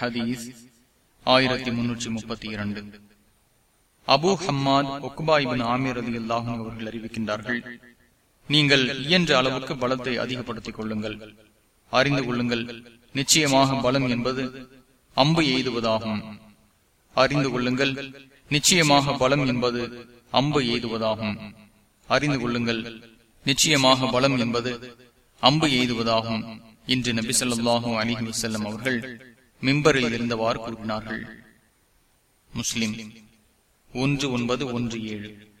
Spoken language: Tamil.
ஹதீஸ் ஆயிரத்தி முன்னூற்றி முப்பத்தி இரண்டு. அபு ஹம்மாத் ஒக்குபாயிபின் ஆமீர் அலி அல்லாஹும் அவர்கள் அறிவிக்கின்றார்கள் நீங்கள் இயன்ற அளவுக்கு பலத்தை அதிகப்படுத்திக் கொள்ளுங்கள். அறிந்து கொள்ளுங்கள். நிச்சயமாக பலம் என்பது அம்பு எய்துவதாகும். அறிந்து கொள்ளுங்கள். நிச்சயமாக பலம் என்பது அம்பு எய்துவதாகும். அறிந்து கொள்ளுங்கள். நிச்சயமாக பலம் என்பது அம்பு எய்துவதாகும் இன்று நபி சொல்லாஹு அலிஹி வசல்லம் அவர்கள் மிம்பரில் இருந்தவாறு கூறினார்கள். முஸ்லிம் ஒன்று ஒன்பது ஒன்று ஏழு.